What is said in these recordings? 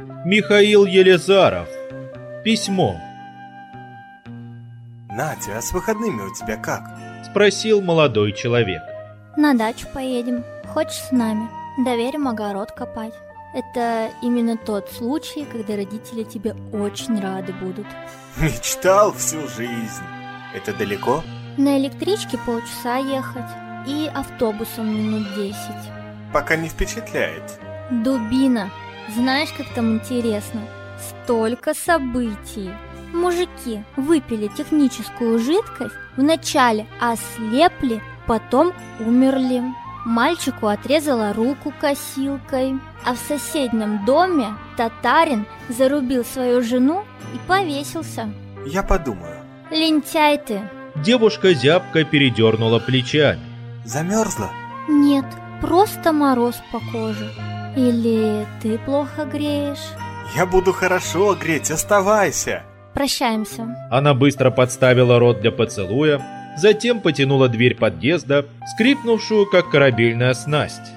Михаил Елизаров. Письмо. Надя, а с выходными у тебя как? Спросил молодой человек. На дачу поедем. Хочешь с нами? Доверим огород копать. Это именно тот случай, когда родители тебе очень рады будут. Мечтал всю жизнь. Это далеко? На электричке полчаса ехать и автобусом минут десять. Пока не впечатляет. Дубина. Знаешь, как там интересно? Столько событий. Мужики выпили техническую жидкость, вначале ослепли, потом умерли. Мальчику отрезала руку косилкой, а в соседнем доме татарин зарубил свою жену и повесился. Я подумаю. Лентяй ты. Девушка зябко передернула плечами. Замерзла? Нет, просто мороз по коже. Или ты плохо греешь? Я буду хорошо греть, оставайся. Прощаемся. Она быстро подставила рот для поцелуя, затем потянула дверь подъезда, скрипнувшую, как корабельная снасть.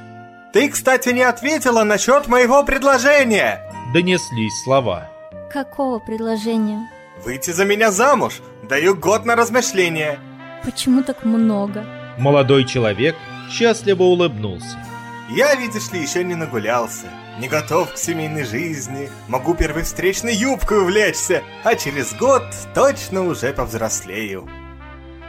Ты, кстати, не ответила насчет моего предложения. Донеслись слова. Какого предложения? Выйти за меня замуж. Даю год на размышление. Почему так много? Молодой человек счастливо улыбнулся. Я, видишь ли, еще не нагулялся. Не готов к семейной жизни. Могу первой встречной юбкой увлечься, а через год точно уже повзрослею.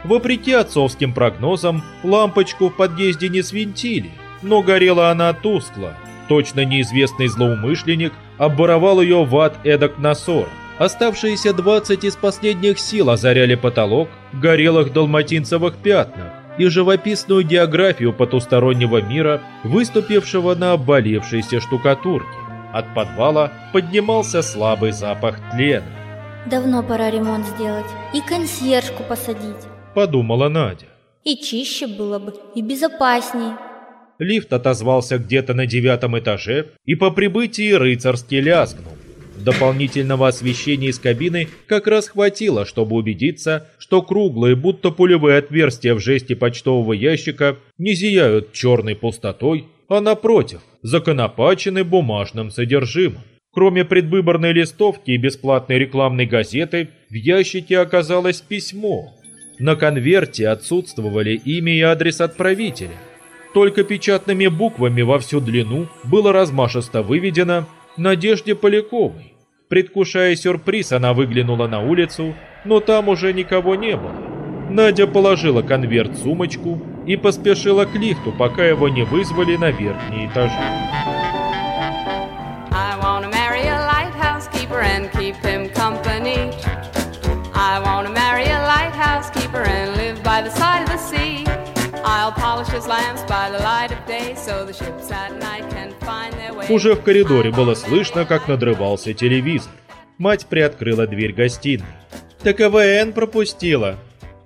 Вопреки отцовским прогнозам, лампочку в подъезде не свинтили, но горела она тускло. Точно неизвестный злоумышленник оборовал ее в ад эдак на 40. Оставшиеся 20 из последних сил озаряли потолок в горелых далматинцевых пятнах и живописную географию потустороннего мира, выступившего на обвалившейся штукатурке. От подвала поднимался слабый запах тлена. Давно пора ремонт сделать и консьержку посадить. Подумала Надя. И чище было бы, и безопасней. Лифт отозвался где-то на девятом этаже и по прибытии рыцарски лязгнул. Дополнительного освещения из кабины как раз хватило, чтобы убедиться, что круглые, будто пулевые отверстия в жесте почтового ящика не зияют черной пустотой, а напротив, законопачены бумажным содержимым. Кроме предвыборной листовки и бесплатной рекламной газеты, в ящике оказалось письмо. На конверте отсутствовали имя и адрес отправителя. Только печатными буквами во всю длину было размашисто выведено «Надежде Поляковой». Предвкушая сюрприз, она выглянула на улицу, но там уже никого не было. Надя положила конверт в сумочку и поспешила к лифту, пока его не вызвали на the sea. I'll polish his lamps by the light of day so the ships Уже в коридоре было слышно, как надрывался телевизор. Мать приоткрыла дверь гостиной. «Так КВН пропустила.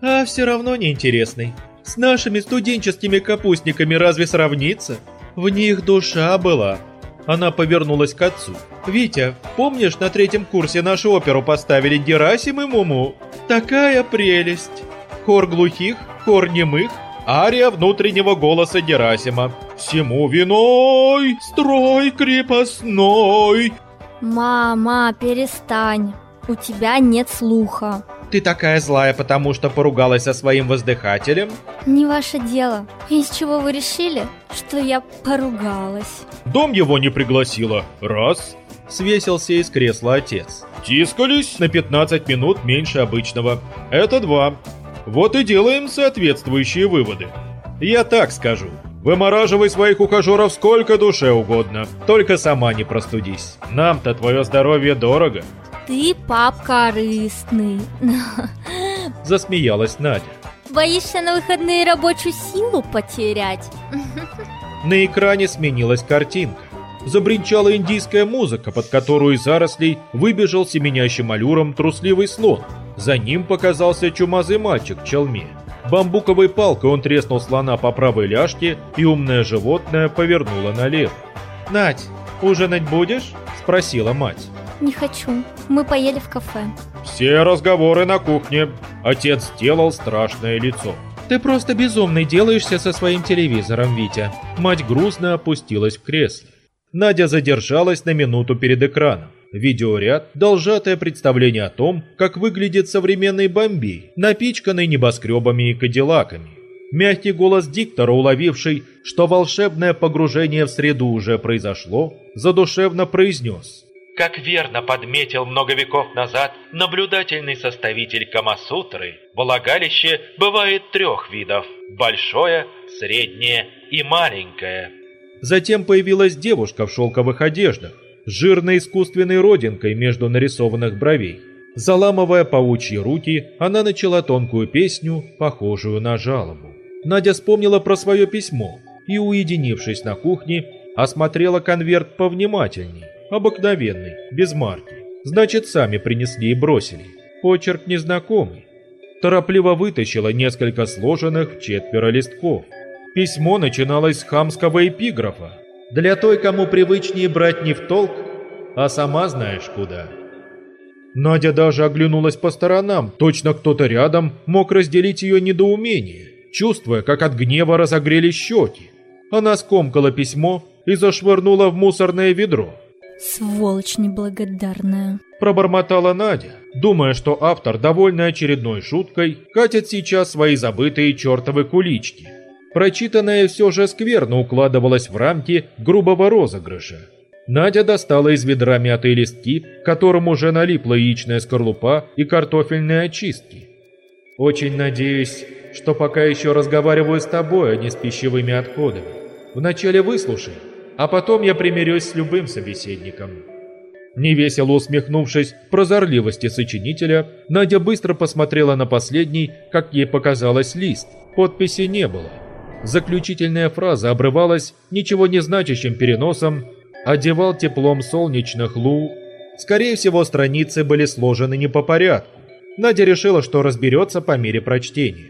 А все равно неинтересный. С нашими студенческими капустниками разве сравнится? В них душа была». Она повернулась к отцу. «Витя, помнишь, на третьем курсе нашу оперу поставили Герасим и Муму? Такая прелесть! Хор глухих, хор немых, ария внутреннего голоса Герасима. Всему виной строй крепостной, Мама, перестань. У тебя нет слуха. Ты такая злая, потому что поругалась со своим воздыхателем? Не ваше дело. Из чего вы решили, что я поругалась? Дом его не пригласила. Раз. Свесился из кресла отец. Тискались на 15 минут меньше обычного. Это два. Вот и делаем соответствующие выводы. Я так скажу. Вымораживай своих ухажеров сколько душе угодно. Только сама не простудись. Нам-то твое здоровье дорого. Ты пап корыстный. Засмеялась Надя. Боишься на выходные рабочую силу потерять? На экране сменилась картинка. Забринчала индийская музыка, под которую из зарослей выбежал семенящим аллюром трусливый слон. За ним показался чумазый мальчик в челме. Бамбуковой палкой он треснул слона по правой ляжке, и умное животное повернуло налево. «Надь, ужинать будешь?» – спросила мать. Не хочу. Мы поели в кафе. «Все разговоры на кухне». Отец сделал страшное лицо. «Ты просто безумный делаешься со своим телевизором, Витя». Мать грустно опустилась в кресло. Надя задержалась на минуту перед экраном. Видеоряд дал сжатое представление о том, как выглядит современный Бомбей, напичканный небоскребами и кадиллаками. Мягкий голос диктора, уловивший, что волшебное погружение в среду уже произошло, задушевно произнес. Как верно подметил много веков назад наблюдательный составитель Камасутры, влагалище бывает трех видов – большое, среднее и маленькое. Затем появилась девушка в шелковых одеждах, жирной искусственной родинкой между нарисованных бровей. Заламывая паучьи руки, она начала тонкую песню, похожую на жалобу. Надя вспомнила про свое письмо и, уединившись на кухне, осмотрела конверт повнимательней. Обыкновенный, без марки. Значит, сами принесли и бросили. Почерк незнакомый. Торопливо вытащила несколько сложенных в четверо листков. Письмо начиналось с хамского эпиграфа. «Для той, кому привычнее брать не в толк, а сама знаешь куда». Надя даже оглянулась по сторонам, точно кто-то рядом мог разделить ее недоумение, чувствуя, как от гнева разогрели щеки. Она скомкала письмо и зашвырнула в мусорное ведро. Сволочь неблагодарная. Пробормотала Надя, думая, что автор, довольный очередной шуткой, катит сейчас свои забытые чертовы кулички. Прочитанное все же скверно укладывалось в рамки грубого розыгрыша. Надя достала из ведра мятые листки, которым уже налипла яичная скорлупа и картофельные очистки. «Очень надеюсь, что пока еще разговариваю с тобой, а не с пищевыми отходами. Вначале выслушай, а потом я примирюсь с любым собеседником». Невесело усмехнувшись прозорливости сочинителя, Надя быстро посмотрела на последний, как ей показалось, лист. Подписи не было. Заключительная фраза обрывалась ничего не значащим переносом «одевал теплом солнечных лу». Скорее всего, страницы были сложены не по порядку. Надя решила, что разберется по мере прочтения.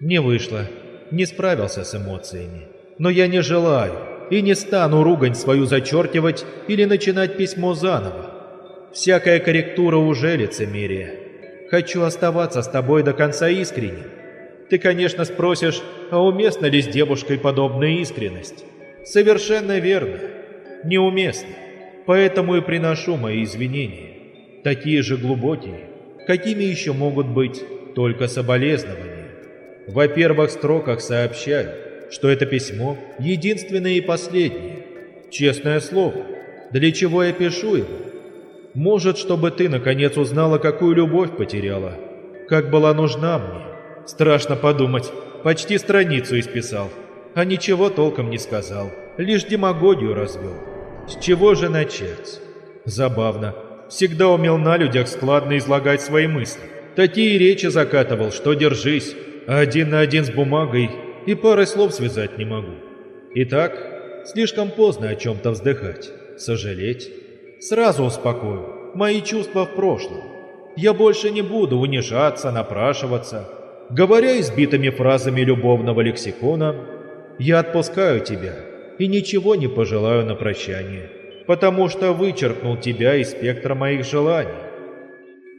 Не вышло. Не справился с эмоциями. Но я не желаю и не стану ругань свою зачеркивать или начинать письмо заново. Всякая корректура уже лицемерие. Хочу оставаться с тобой до конца искренним. Ты, конечно, спросишь, а уместна ли с девушкой подобная искренность? Совершенно верно. Неуместно. Поэтому и приношу мои извинения. Такие же глубокие, какими еще могут быть только соболезнования. Во первых строках сообщаю, что это письмо единственное и последнее. Честное слово. Для чего я пишу его? Может, чтобы ты наконец узнала, какую любовь потеряла, как была нужна мне. Страшно подумать, почти страницу исписал, а ничего толком не сказал, лишь демагогию развел. С чего же начать? Забавно. Всегда умел на людях складно излагать свои мысли. Такие речи закатывал, что держись, один на один с бумагой и парой слов связать не могу. Итак, слишком поздно о чем-то вздыхать, сожалеть. Сразу успокою, мои чувства в прошлом. Я больше не буду унижаться, напрашиваться. Говоря избитыми фразами любовного лексикона, я отпускаю тебя и ничего не пожелаю на прощание, потому что вычеркнул тебя из спектра моих желаний.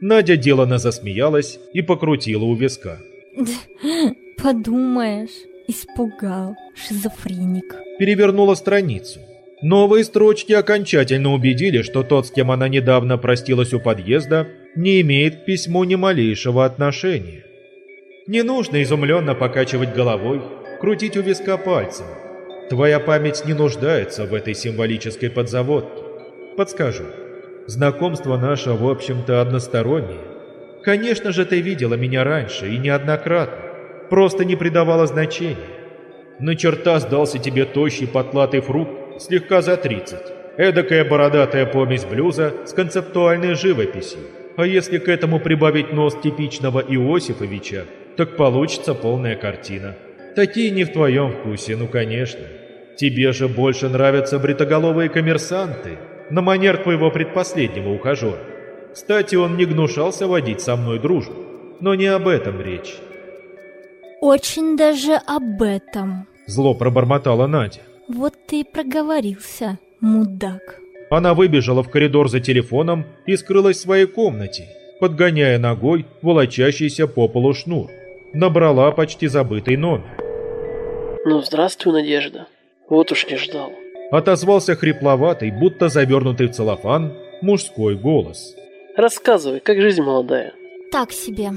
Надя делано засмеялась и покрутила у виска. Подумаешь, испугал, шизофреник. Перевернула страницу. Новые строчки окончательно убедили, что тот, с кем она недавно простилась у подъезда, не имеет к письму ни малейшего отношения. Не нужно изумленно покачивать головой, крутить у виска пальцем. Твоя память не нуждается в этой символической подзаводке. Подскажу, знакомство наше, в общем-то, одностороннее. Конечно же, ты видела меня раньше и неоднократно, просто не придавала значения. На черта сдался тебе тощий потлатый фрукт слегка за 30. Эдакая бородатая помесь блюза с концептуальной живописью. А если к этому прибавить нос типичного Иосифовича, так получится полная картина. Такие не в твоем вкусе, ну конечно. Тебе же больше нравятся бритоголовые коммерсанты, на манер твоего предпоследнего ухажера. Кстати, он не гнушался водить со мной дружбу, но не об этом речь. Очень даже об этом. Зло пробормотала Надя. Вот ты и проговорился, мудак. Она выбежала в коридор за телефоном и скрылась в своей комнате, подгоняя ногой волочащийся по полу шнур. Набрала почти забытый номер. Ну, здравствуй, Надежда. Вот уж не ждал. Отозвался хрипловатый, будто завернутый в целлофан, мужской голос. Рассказывай, как жизнь молодая. Так себе.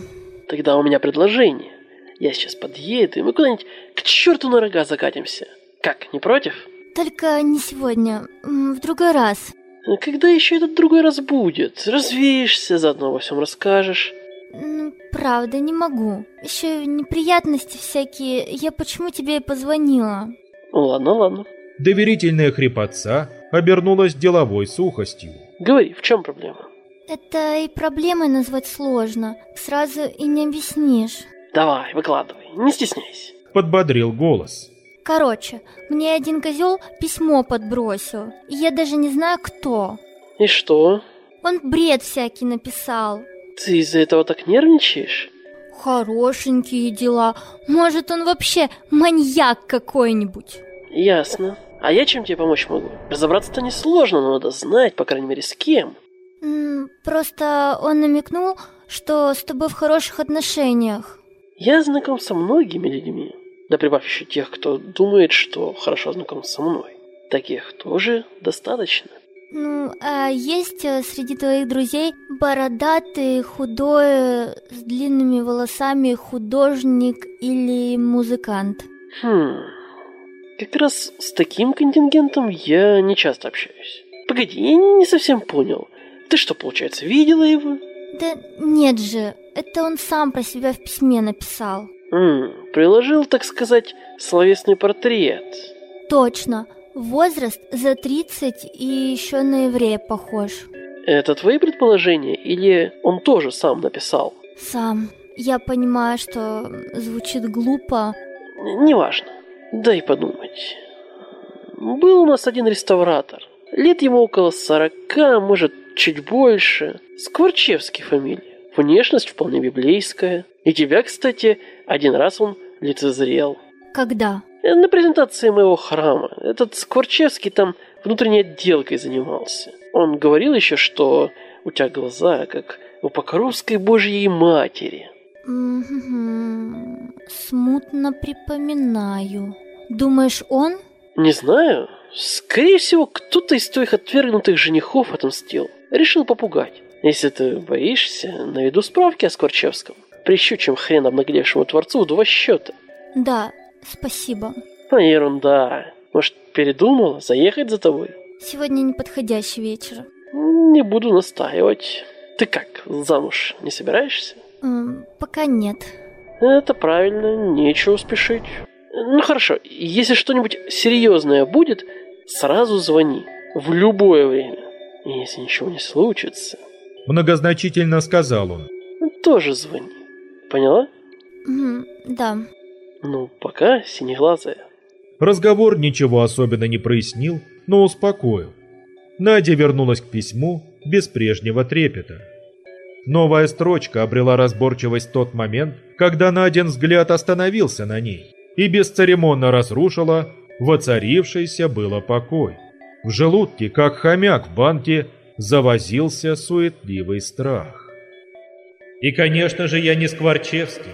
Тогда у меня предложение. Я сейчас подъеду, и мы куда-нибудь к черту на рога закатимся. Как, не против? Только не сегодня, в другой раз. Когда еще этот другой раз будет? Развеешься, заодно во всем расскажешь. Ну, правда, не могу. Еще неприятности всякие. Я почему тебе и позвонила? Ладно, ладно. Доверительная хрипотца обернулась деловой сухостью. Говори, в чем проблема? Это и проблемой назвать сложно. Сразу и не объяснишь. Давай, выкладывай, не стесняйся. Подбодрил голос. Короче, мне один козел письмо подбросил, и я даже не знаю кто. И что? Он бред всякий написал. Ты из-за этого так нервничаешь? Хорошенькие дела. Может, он вообще маньяк какой-нибудь. Ясно. А я чем тебе помочь могу? Разобраться-то несложно, но надо знать, по крайней мере, с кем. Просто он намекнул, что с тобой в хороших отношениях. Я знаком со многими людьми. Да прибавь еще тех, кто думает, что хорошо знаком со мной. Таких тоже достаточно. Ну, а есть э, среди твоих друзей бородатый, худой, с длинными волосами художник или музыкант? Хм, как раз с таким контингентом я не часто общаюсь. Погоди, я не совсем понял. Ты что, получается, видела его? Да нет же, это он сам про себя в письме написал. М, приложил, так сказать, словесный портрет. Точно. Возраст за 30 и еще на еврея похож. Это твои предположения или он тоже сам написал? Сам. Я понимаю, что звучит глупо. Неважно. Дай подумать. Был у нас один реставратор. Лет ему около сорока, может, чуть больше. Скворчевский фамилия. Внешность вполне библейская. И тебя, кстати, один раз он лицезрел. Когда? На презентации моего храма. Этот Скворчевский там внутренней отделкой занимался. Он говорил еще, что у тебя глаза, как у Покровской Божьей Матери. Смутно припоминаю. Думаешь, он? Не знаю. Скорее всего, кто-то из твоих отвергнутых женихов отомстил. Решил попугать. Если ты боишься, наведу справки о Скворчевском. Прищучим хрен обнаглевшему творцу в два счета. Да, спасибо. А ерунда. Может, передумала заехать за тобой? Сегодня неподходящий вечер. Не буду настаивать. Ты как, замуж не собираешься? М, пока нет. Это правильно, нечего спешить. Ну хорошо, если что-нибудь серьезное будет, сразу звони. В любое время. Если ничего не случится... Многозначительно сказал он. Тоже звони. Поняла? М, да. Ну, пока, синеглазая. Разговор ничего особенно не прояснил, но успокоил. Надя вернулась к письму без прежнего трепета. Новая строчка обрела разборчивость в тот момент, когда Надин взгляд остановился на ней и бесцеремонно разрушила воцарившийся было покой. В желудке, как хомяк в банке, завозился суетливый страх. И, конечно же, я не Скворчевский,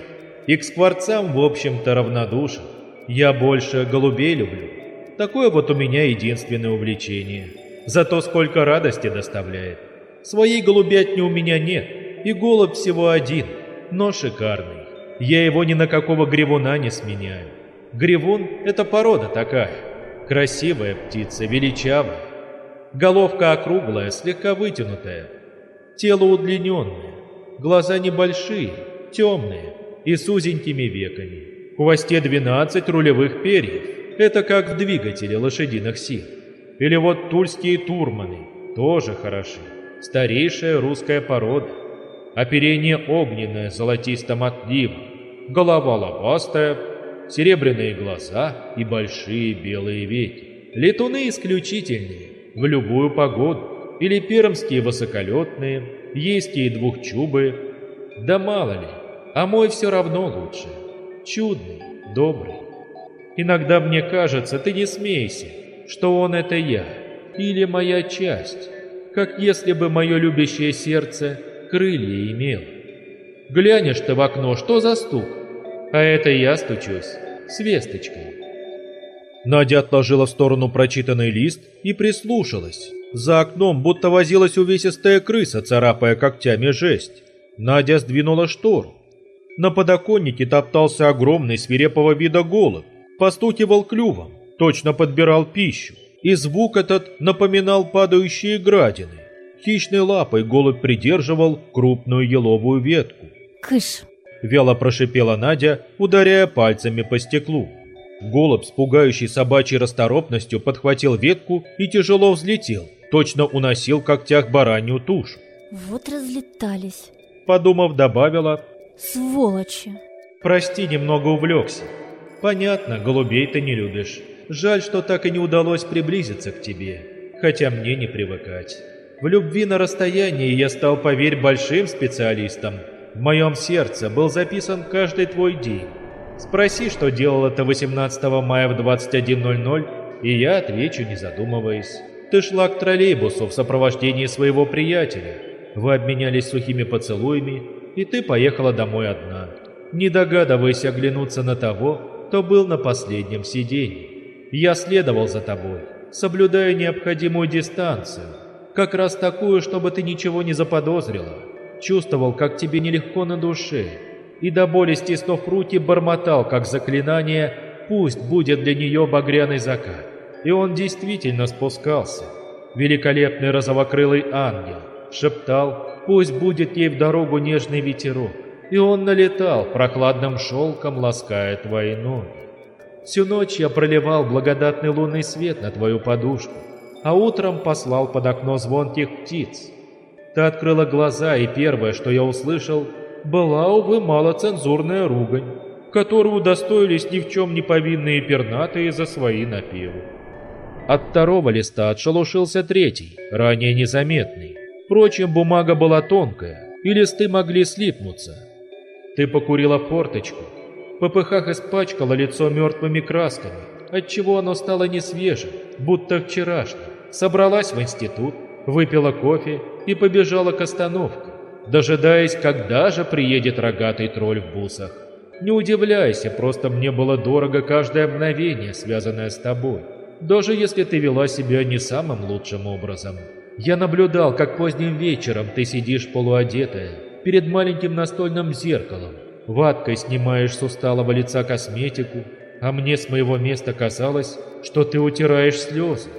и к скворцам, в общем-то, равнодушен. Я больше голубей люблю. Такое вот у меня единственное увлечение. Зато сколько радости доставляет. Своей голубятни у меня нет, и голубь всего один, но шикарный. Я его ни на какого гревуна не сменяю. Гревун — это порода такая. Красивая птица, величавая. Головка округлая, слегка вытянутая. Тело удлиненное. Глаза небольшие, темные и с узенькими веками. В хвосте 12 рулевых перьев. Это как в двигателе лошадиных сил. Или вот тульские турманы, тоже хороши. Старейшая русская порода. Оперение огненное, золотисто-мотливо. Голова лобастая, серебряные глаза и большие белые веки. Летуны исключительные, в любую погоду. Или пермские высоколетные, ейские двухчубые. Да мало ли, а мой все равно лучше. Чудный, добрый. Иногда мне кажется, ты не смейся, что он это я, или моя часть, как если бы мое любящее сердце крылья имело. Глянешь ты в окно, что за стук? А это я стучусь с весточкой. Надя отложила в сторону прочитанный лист и прислушалась. За окном будто возилась увесистая крыса, царапая когтями жесть. Надя сдвинула штору. На подоконнике топтался огромный свирепого вида голубь, постукивал клювом, точно подбирал пищу, и звук этот напоминал падающие градины. Хищной лапой голубь придерживал крупную еловую ветку. Кыш. Вяло прошипела Надя, ударяя пальцами по стеклу. Голубь с пугающей собачьей расторопностью подхватил ветку и тяжело взлетел, точно уносил в когтях баранью тушу. Вот разлетались. Подумав, добавила Сволочи. «Прости, немного увлекся. Понятно, голубей ты не любишь. Жаль, что так и не удалось приблизиться к тебе, хотя мне не привыкать. В любви на расстоянии я стал, поверь, большим специалистом. В моем сердце был записан каждый твой день. Спроси, что делал это 18 мая в 21.00, и я отвечу, не задумываясь. Ты шла к троллейбусу в сопровождении своего приятеля. Вы обменялись сухими поцелуями, и ты поехала домой одна. Не догадываясь оглянуться на того, кто был на последнем сиденье. Я следовал за тобой, соблюдая необходимую дистанцию, как раз такую, чтобы ты ничего не заподозрила. Чувствовал, как тебе нелегко на душе, и до боли стиснув руки, бормотал, как заклинание «Пусть будет для нее багряный закат». И он действительно спускался. Великолепный розовокрылый ангел шептал «Пусть будет ей в дорогу нежный ветерок». И он налетал, прохладным шелком лаская твои. Всю ночь я проливал благодатный лунный свет на твою подушку, а утром послал под окно звонких птиц. Ты открыла глаза, и первое, что я услышал, была, увы, малоцензурная ругань, которую удостоились ни в чем не повинные пернатые за свои напевы. От второго листа отшелушился третий, ранее незаметный. Впрочем, бумага была тонкая, и листы могли слипнуться. Ты покурила форточку, в попыхах испачкала лицо мертвыми красками, отчего оно стало несвежим, будто вчерашним. Собралась в институт, выпила кофе и побежала к остановке, дожидаясь, когда же приедет рогатый тролль в бусах. Не удивляйся, просто мне было дорого каждое мгновение, связанное с тобой, даже если ты вела себя не самым лучшим образом. Я наблюдал, как поздним вечером ты сидишь полуодетая перед маленьким настольным зеркалом, ваткой снимаешь с усталого лица косметику, а мне с моего места казалось, что ты утираешь слезы.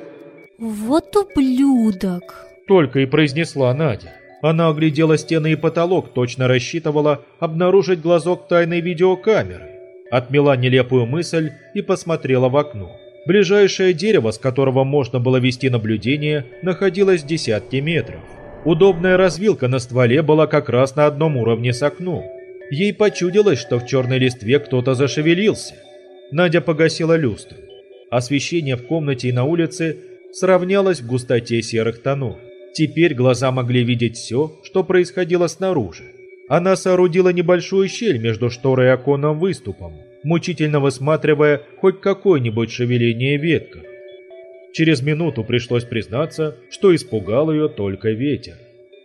Вот ублюдок. Только и произнесла Надя. Она оглядела стены и потолок, точно рассчитывала обнаружить глазок тайной видеокамеры. Отмела нелепую мысль и посмотрела в окно. Ближайшее дерево, с которого можно было вести наблюдение, находилось в десятке метров. Удобная развилка на стволе была как раз на одном уровне с окном. Ей почудилось, что в черной листве кто-то зашевелился. Надя погасила люстру. Освещение в комнате и на улице сравнялось в густоте серых тонов. Теперь глаза могли видеть все, что происходило снаружи. Она соорудила небольшую щель между шторой и оконным выступом, мучительно высматривая хоть какое-нибудь шевеление ветка. Через минуту пришлось признаться, что испугал ее только ветер.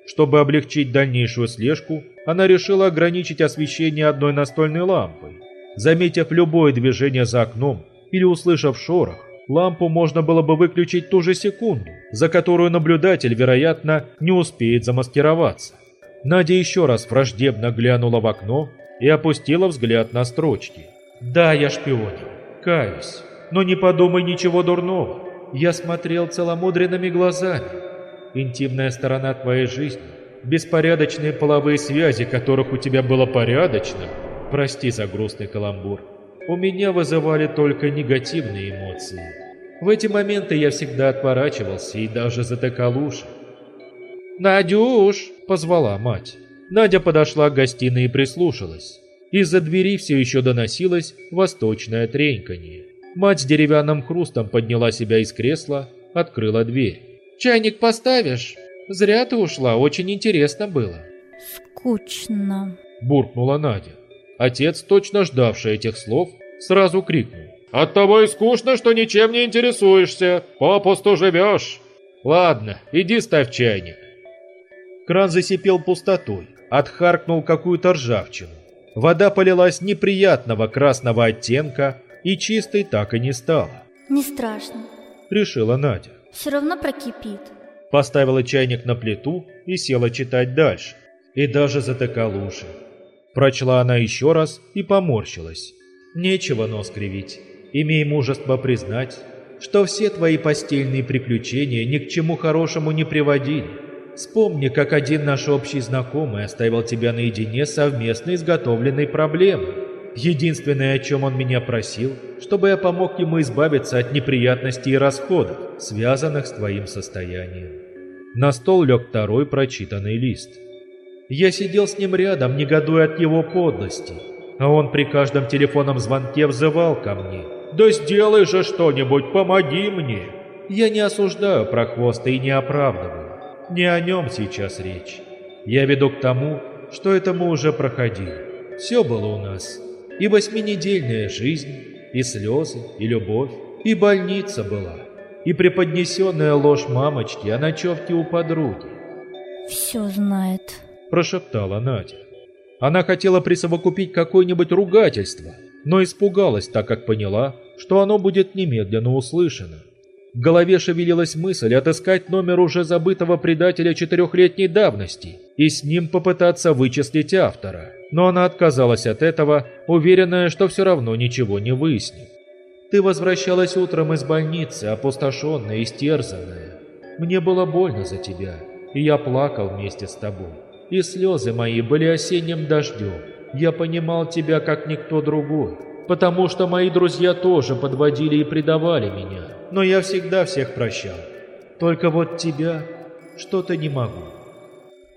Чтобы облегчить дальнейшую слежку, она решила ограничить освещение одной настольной лампой. Заметив любое движение за окном или услышав шорох, лампу можно было бы выключить ту же секунду, за которую наблюдатель, вероятно, не успеет замаскироваться. Надя еще раз враждебно глянула в окно и опустила взгляд на строчки. «Да, я шпионил. Каюсь. Но не подумай ничего дурного. Я смотрел целомудренными глазами. Интимная сторона твоей жизни, беспорядочные половые связи, которых у тебя было порядочно, прости за грустный каламбур, у меня вызывали только негативные эмоции. В эти моменты я всегда отворачивался и даже затыкал уши. «Надюш!» – позвала мать. Надя подошла к гостиной и прислушалась. Из-за двери все еще доносилось восточное треньканье. Мать с деревянным хрустом подняла себя из кресла, открыла дверь. «Чайник поставишь? Зря ты ушла, очень интересно было». Скучно. Буркнула Надя. Отец, точно ждавший этих слов, сразу крикнул. «Оттого и скучно, что ничем не интересуешься, попусту живешь. Ладно, иди ставь чайник». Кран засипел пустотой, отхаркнул какую-то ржавчину. Вода полилась неприятного красного оттенка и чистой так и не стала. Не страшно. Решила Надя. Все равно прокипит. Поставила чайник на плиту и села читать дальше. И даже затыкал уши. Прочла она еще раз и поморщилась. Нечего нос кривить. Имей мужество признать, что все твои постельные приключения ни к чему хорошему не приводили. Вспомни, как один наш общий знакомый оставил тебя наедине с совместно изготовленной проблемой. Единственное, о чем он меня просил, чтобы я помог ему избавиться от неприятностей и расходов, связанных с твоим состоянием. На стол лег второй прочитанный лист. Я сидел с ним рядом, негодуя от его подлости, а он при каждом телефонном звонке взывал ко мне. «Да сделай же что-нибудь, помоги мне!» Я не осуждаю прохвоста и не оправдываю. Не о нем сейчас речь. Я веду к тому, что это мы уже проходили. Все было у нас. И восьминедельная жизнь, и слезы, и любовь, и больница была, и преподнесенная ложь мамочки о ночевке у подруги. Все знает. Прошептала Надя. Она хотела присовокупить какое-нибудь ругательство, но испугалась, так как поняла, что оно будет немедленно услышано. В голове шевелилась мысль отыскать номер уже забытого предателя четырехлетней давности и с ним попытаться вычислить автора. Но она отказалась от этого, уверенная, что все равно ничего не выяснит. Ты возвращалась утром из больницы, опустошенная, истерзанная. Мне было больно за тебя, и я плакал вместе с тобой. И слезы мои были осенним дождем. Я понимал тебя, как никто другой потому что мои друзья тоже подводили и предавали меня. Но я всегда всех прощал. Только вот тебя что-то не могу».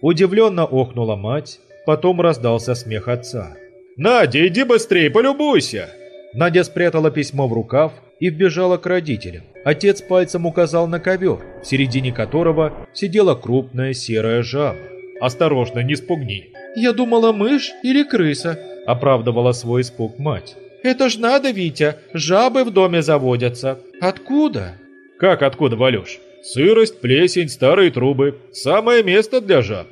Удивленно охнула мать, потом раздался смех отца. «Надя, иди быстрее, полюбуйся!» Надя спрятала письмо в рукав и вбежала к родителям. Отец пальцем указал на ковер, в середине которого сидела крупная серая жаба. «Осторожно, не спугни!» «Я думала, мышь или крыса», — оправдывала свой испуг мать. Это ж надо, Витя, жабы в доме заводятся. Откуда? Как откуда, Валюш? Сырость, плесень, старые трубы. Самое место для жаб.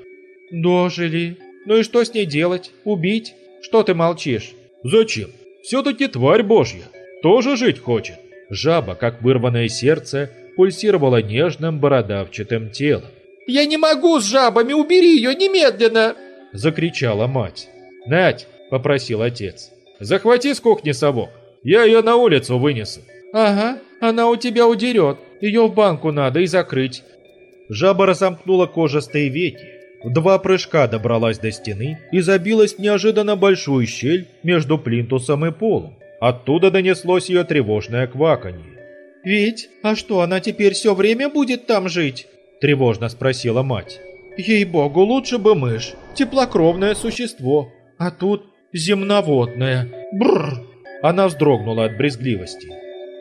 Дожили. Ну и что с ней делать? Убить? Что ты молчишь? Зачем? Все-таки тварь божья. Тоже жить хочет. Жаба, как вырванное сердце, пульсировала нежным бородавчатым телом. «Я не могу с жабами, убери ее немедленно!» Закричала мать. «Надь!» – попросил отец. Захвати с кухни совок. Я ее на улицу вынесу. Ага, она у тебя удерет. Ее в банку надо и закрыть. Жаба разомкнула кожистые веки. В два прыжка добралась до стены и забилась в неожиданно большую щель между плинтусом и полом. Оттуда донеслось ее тревожное кваканье. «Ведь, а что, она теперь все время будет там жить?» – тревожно спросила мать. «Ей-богу, лучше бы мышь, теплокровное существо. А тут земноводная. Бррр!» Она вздрогнула от брезгливости.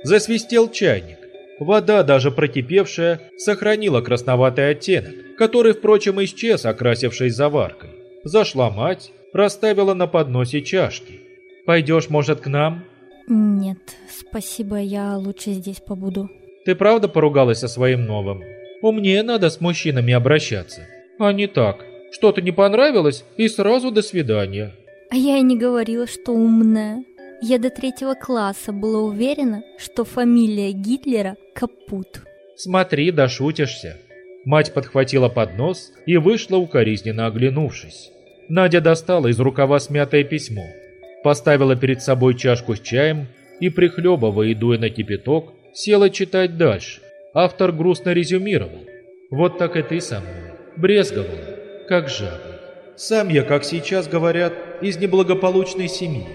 Засвистел чайник. Вода, даже прокипевшая, сохранила красноватый оттенок, который, впрочем, исчез, окрасившись заваркой. Зашла мать, расставила на подносе чашки. «Пойдешь, может, к нам?» «Нет, спасибо, я лучше здесь побуду». «Ты правда поругалась со своим новым? Умнее надо с мужчинами обращаться, а не так. Что-то не понравилось и сразу до свидания». А я и не говорила, что умная. Я до третьего класса была уверена, что фамилия Гитлера Капут. Смотри, дошутишься. Мать подхватила поднос и вышла укоризненно оглянувшись. Надя достала из рукава смятое письмо, поставила перед собой чашку с чаем и, прихлебывая и дуя на кипяток, села читать дальше. Автор грустно резюмировал. «Вот так и ты со мной. Брезговала, как жаба». Сам я, как сейчас говорят, из неблагополучной семьи.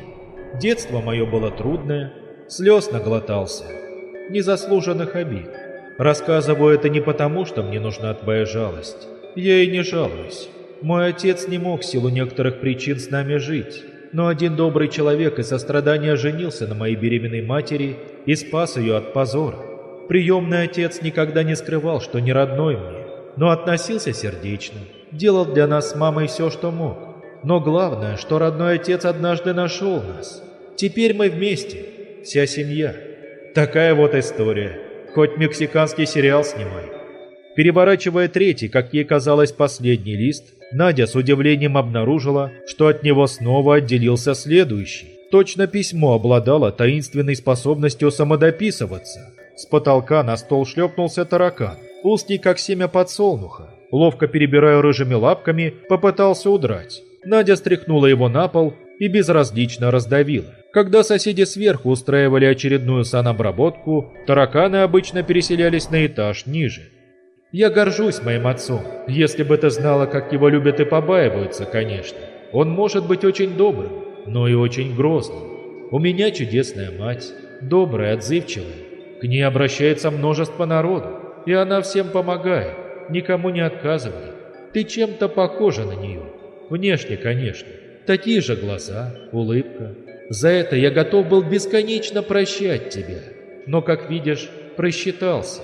Детство мое было трудное, слез наглотался, незаслуженных обид. Рассказываю это не потому, что мне нужна твоя жалость. Я и не жалуюсь. Мой отец не мог в силу некоторых причин с нами жить, но один добрый человек из сострадания женился на моей беременной матери и спас ее от позора. Приемный отец никогда не скрывал, что не родной мне, но относился сердечно делал для нас с мамой все, что мог. Но главное, что родной отец однажды нашел нас. Теперь мы вместе, вся семья. Такая вот история. Хоть мексиканский сериал снимай. Переворачивая третий, как ей казалось, последний лист, Надя с удивлением обнаружила, что от него снова отделился следующий. Точно письмо обладало таинственной способностью самодописываться. С потолка на стол шлепнулся таракан, узкий как семя подсолнуха. Ловко перебирая рыжими лапками, попытался удрать. Надя стряхнула его на пол и безразлично раздавила. Когда соседи сверху устраивали очередную санобработку, тараканы обычно переселялись на этаж ниже. Я горжусь моим отцом, если бы ты знала, как его любят и побаиваются, конечно. Он может быть очень добрым, но и очень грозным. У меня чудесная мать, добрая, отзывчивая. К ней обращается множество народу, и она всем помогает, никому не отказывает. Ты чем-то похожа на нее. Внешне, конечно. Такие же глаза, улыбка. За это я готов был бесконечно прощать тебя. Но, как видишь, просчитался.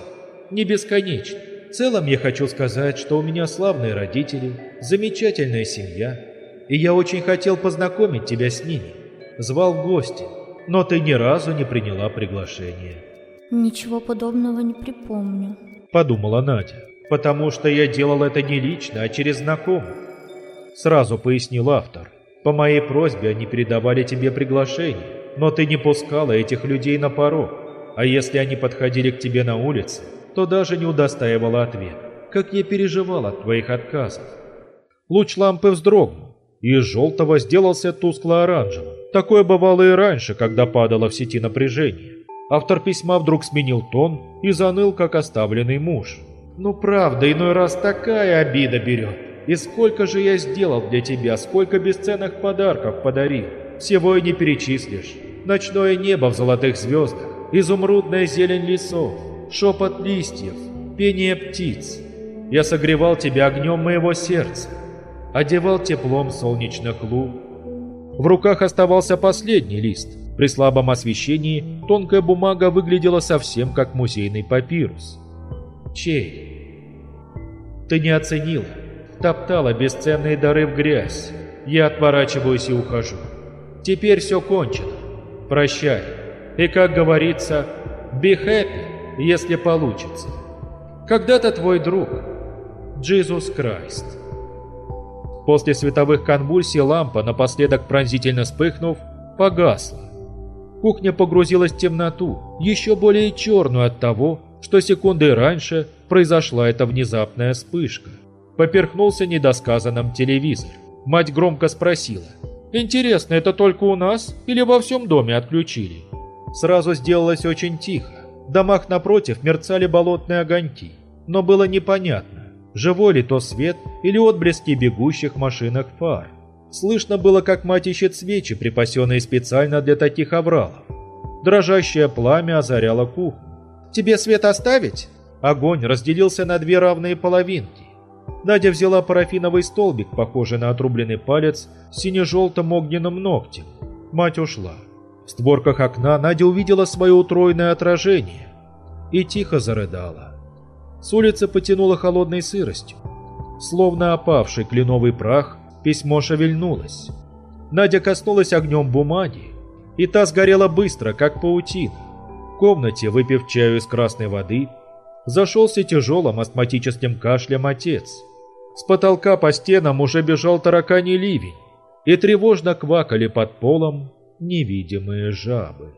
Не бесконечно. В целом я хочу сказать, что у меня славные родители, замечательная семья, и я очень хотел познакомить тебя с ними. Звал в гости, но ты ни разу не приняла приглашение. Ничего подобного не припомню. Подумала Надя. Потому что я делал это не лично, а через знакомых. Сразу пояснил автор. По моей просьбе они передавали тебе приглашение, но ты не пускала этих людей на порог. А если они подходили к тебе на улице, то даже не удостаивала ответ. Как я переживал от твоих отказов. Луч лампы вздрогнул, и из желтого сделался тускло-оранжевым. Такое бывало и раньше, когда падало в сети напряжение. Автор письма вдруг сменил тон и заныл, как оставленный муж. «Ну правда, иной раз такая обида берет. И сколько же я сделал для тебя, сколько бесценных подарков подарил. Всего и не перечислишь. Ночное небо в золотых звездах, изумрудная зелень лесов, шепот листьев, пение птиц. Я согревал тебя огнем моего сердца, одевал теплом солнечных луг. В руках оставался последний лист. При слабом освещении тонкая бумага выглядела совсем как музейный папирус. Чей? Ты не оценила, топтала бесценные дары в грязь. Я отворачиваюсь и ухожу. Теперь все кончено. Прощай. И, как говорится, be happy если получится. Когда-то твой друг, Джизус Крайст. После световых конвульсий лампа, напоследок пронзительно вспыхнув, погасла. Кухня погрузилась в темноту, еще более черную от того, что секунды раньше произошла эта внезапная вспышка. Поперхнулся недосказанным телевизор. Мать громко спросила. «Интересно, это только у нас или во всем доме отключили?» Сразу сделалось очень тихо. В домах напротив мерцали болотные огоньки, но было непонятно, живой ли то свет или отблески бегущих машинах фар. Слышно было, как мать ищет свечи, припасенные специально для таких авралов. Дрожащее пламя озаряло кухню. «Тебе свет оставить?» Огонь разделился на две равные половинки. Надя взяла парафиновый столбик, похожий на отрубленный палец, с сине-желтым огненным ногтем. Мать ушла. В створках окна Надя увидела свое утроенное отражение и тихо зарыдала. С улицы потянуло холодной сыростью. Словно опавший кленовый прах, письмо шевельнулось. Надя коснулась огнем бумаги, и та сгорела быстро, как паутина. В комнате, выпив чаю из красной воды, зашелся тяжелым астматическим кашлем отец. С потолка по стенам уже бежал тараканий ливень, и тревожно квакали под полом невидимые жабы.